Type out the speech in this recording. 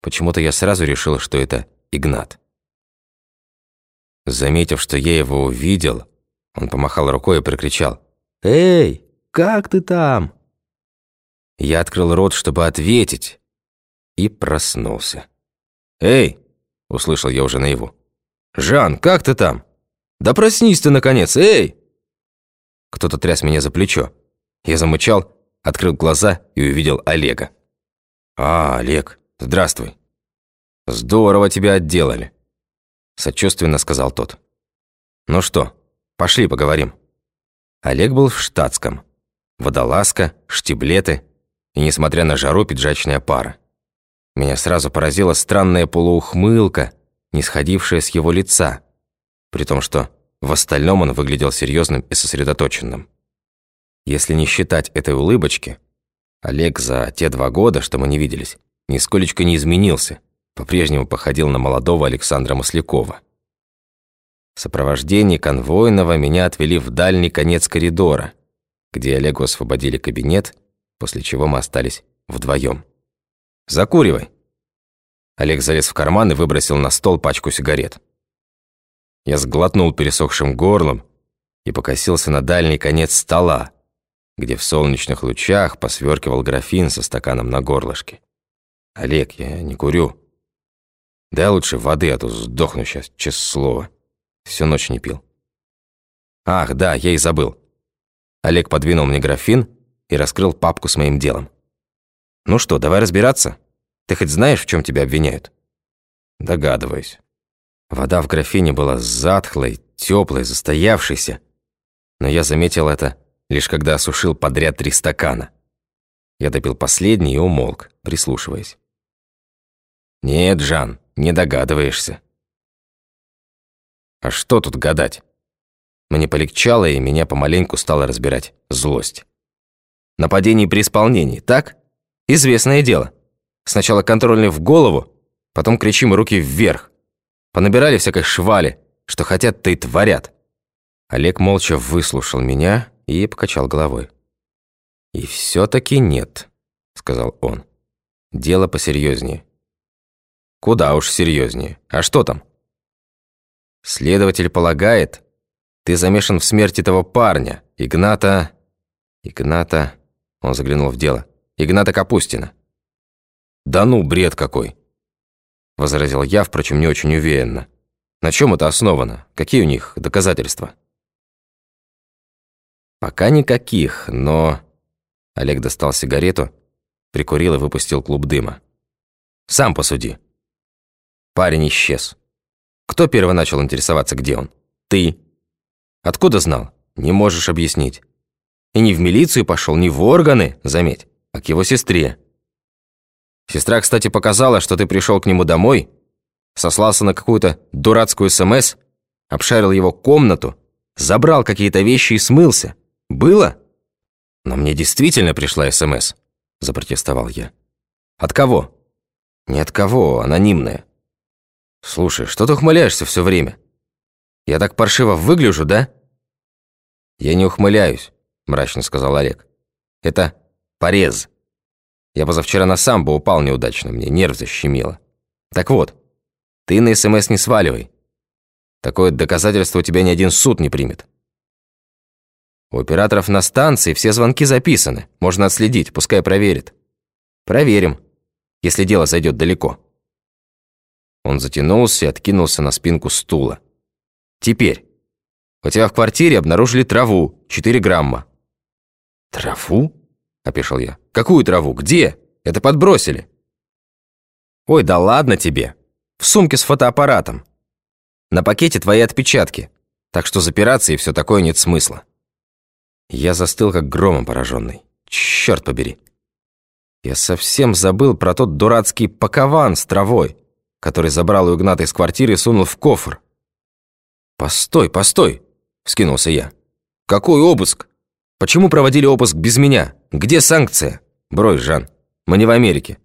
Почему-то я сразу решил, что это Игнат. Заметив, что я его увидел, он помахал рукой и прокричал. «Эй, как ты там?» Я открыл рот, чтобы ответить, и проснулся. «Эй!» — услышал я уже наяву. «Жан, как ты там? Да проснись ты, наконец, эй!» Кто-то тряс меня за плечо. Я замычал, открыл глаза и увидел Олега. «А, Олег, здравствуй. Здорово тебя отделали», — сочувственно сказал тот. «Ну что, пошли поговорим». Олег был в штатском. Водолазка, штиблеты и, несмотря на жару, пиджачная пара. Меня сразу поразила странная полуухмылка, не сходившая с его лица, при том, что в остальном он выглядел серьезным и сосредоточенным. Если не считать этой улыбочки, Олег за те два года, что мы не виделись, нисколечко не изменился, по-прежнему походил на молодого Александра Маслякова. В сопровождении конвойного меня отвели в дальний конец коридора, где Олегу освободили кабинет, после чего мы остались вдвоем. «Закуривай!» Олег залез в карман и выбросил на стол пачку сигарет. Я сглотнул пересохшим горлом и покосился на дальний конец стола, где в солнечных лучах посверкивал графин со стаканом на горлышке. «Олег, я не курю. Дай лучше воды, а то сдохну сейчас, честное слово. Всю ночь не пил». «Ах, да, я и забыл». Олег подвинул мне графин и раскрыл папку с моим делом. «Ну что, давай разбираться? Ты хоть знаешь, в чем тебя обвиняют?» «Догадываюсь». Вода в графине была затхлой, теплой, застоявшейся, но я заметил это лишь когда осушил подряд три стакана. Я допил последний и умолк, прислушиваясь. «Нет, Жан, не догадываешься». «А что тут гадать?» Мне полегчало, и меня помаленьку стало разбирать злость. Нападение при исполнении, так? Известное дело. Сначала контрольный в голову, потом кричим руки вверх. Понабирали всякой швали, что хотят, то и творят. Олег молча выслушал меня и покачал головой. «И все-таки нет», — сказал он. «Дело посерьезнее». «Куда уж серьезнее. А что там?» «Следователь полагает, ты замешан в смерти того парня, Игната...» «Игната...» — он заглянул в дело. «Игната Капустина». «Да ну, бред какой!» — возразил я, впрочем, не очень уверенно. «На чем это основано? Какие у них доказательства?» «Пока никаких, но...» Олег достал сигарету, прикурил и выпустил клуб дыма. «Сам посуди». Парень исчез. Кто первый начал интересоваться, где он? Ты. Откуда знал? Не можешь объяснить. И не в милицию пошел, не в органы, заметь, а к его сестре. Сестра, кстати, показала, что ты пришел к нему домой, сослался на какую-то дурацкую СМС, обшарил его комнату, забрал какие-то вещи и смылся. Было? Но мне действительно пришла СМС, запротестовал я. От кого? Не от кого, анонимная. Слушай, что ты ухмыляешься все время? Я так паршиво выгляжу, да? Я не ухмыляюсь, мрачно сказал Олег. Это порез. Я позавчера на самбо упал неудачно, мне нерв защемило. Так вот, ты на СМС не сваливай. Такое доказательство у тебя ни один суд не примет. У операторов на станции все звонки записаны. Можно отследить, пускай проверит. Проверим, если дело зайдет далеко. Он затянулся и откинулся на спинку стула. Теперь. У тебя в квартире обнаружили траву, 4 грамма. Траву? Опешил я. Какую траву? Где? Это подбросили. Ой, да ладно тебе. В сумке с фотоаппаратом. На пакете твои отпечатки. Так что запираться и все такое нет смысла. Я застыл, как громом пораженный. Черт побери. Я совсем забыл про тот дурацкий пакован с травой, который забрал у Игната из квартиры и сунул в кофр. «Постой, постой!» – вскинулся я. «Какой обыск? Почему проводили обыск без меня? Где санкция? Брось, Жан, мы не в Америке.